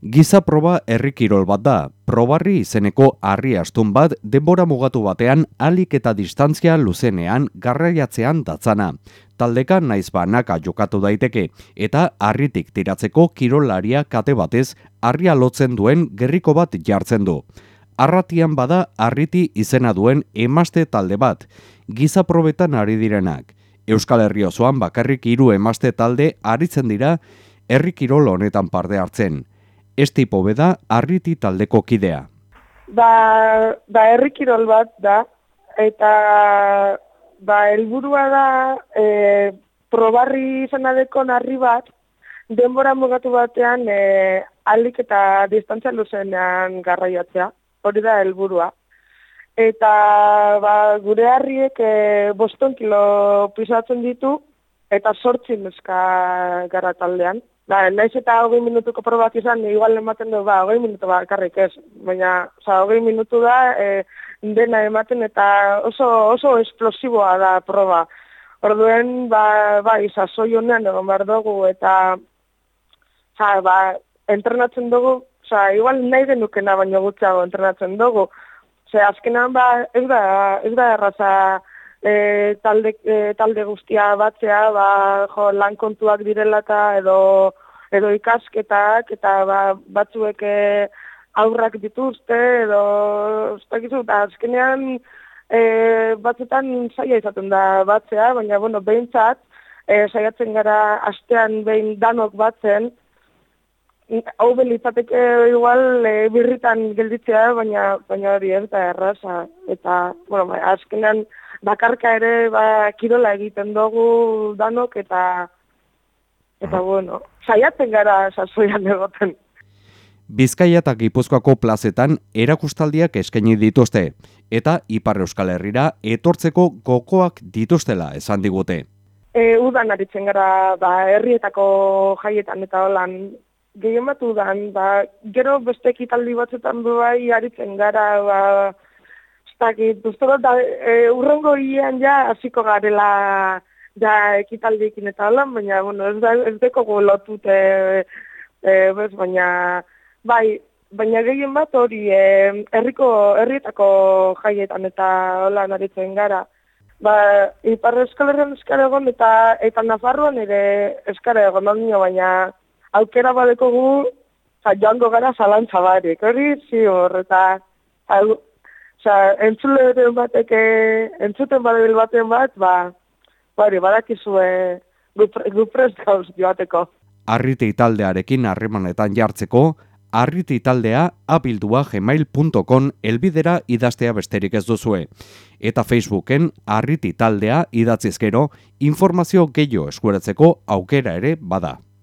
Giza proba herrikirol bat da, probarri izeneko harri astun bat denbora mugatu batean alik eta distantzia luzenean garraiatzean datzana. Taldeka naiz banaka jokatu daiteke eta harritik tiratzeko kirolaria kate batez harria lotzen duen gerriko bat jartzen du. Arratian bada harriti izena duen emaste talde bat, giza probetan ari direnak. Euskal Herri osoan bakarrik hiru emaste talde aritzen dira herrikirol honetan parte hartzen tipo beda arriti taldeko kidea. Ba, ba herrikirol bat da, eta ba helburua da e, probarri izanadeko narri bat, denbora mugatu batean e, alik eta distantzia luzenean garraiatzea, hori da helburua. Eta ba, gure harriek e, boston kilo pisatzen ditu, eta sortzin eska gara taldean. Ba, naiz eta hogei minutuko probat izan, igual ematen du, ba, hogei minutu ba, karrik ez. Baina, oza, hogei minutu da, e, dena ematen eta oso, oso esplosiboa da proba. Orduen, ba, ba, izazoi honean egon behar dugu, eta, oza, ba, entrenatzen dugu, oza, igual nahi denukena baino gutxago entrenatzen dugu. Oza, azkenan, ba, ez da, ez da erraza, e, talde, e, talde guztia batzea, ba, jo, lan kontuak direla eta edo edo ikasketak eta ba, batzuek e, aurrak dituzte edo estakizu eta azkenean e, batzutan saia izaten da batzea, baina bueno, behintzat e, saiatzen gara astean behin danok batzen. Hau belitzateke igual e, birritan gelditzea, baina baina hori ez da erraza. Eta bueno, ba, azkenean bakarka ere ba, kirola egiten dugu danok eta Eta bueno, saiatzen gara sasoian egoten. Bizkaia eta Gipuzkoako plazetan erakustaldiak eskaini dituzte eta Ipar Euskal Herrira etortzeko gokoak dituztela esan digute. E, udan aritzen gara ba, herrietako jaietan eta holan gehien bat udan, ba, gero beste ekitaldi batzutan du bai aritzen gara, ba, ez dakit, da, e, urrengo ian ja hasiko garela ja ekitaldiekin eta holan, baina, bueno, ez, da, ez deko golotut, e, e, bez, baina, bai, baina gehien bat hori, e, herriko, herrietako jaietan eta holan aritzen gara. Ba, iparra eskalerren eskara egon eta eta Nafarroan ere eskara egon baina aukera badeko gu, za, joango gara zalantza barik, hori ziur, eta Osa, entzuleren bateke, entzuten badebil baten bat, ba, Bari, badakizue guprez gauz joateko. Arriti taldearekin harremanetan jartzeko, arriti taldea abildua gmail.com elbidera idaztea besterik ez duzue. Eta Facebooken arriti taldea idatzizkero informazio gehiago eskueratzeko aukera ere bada.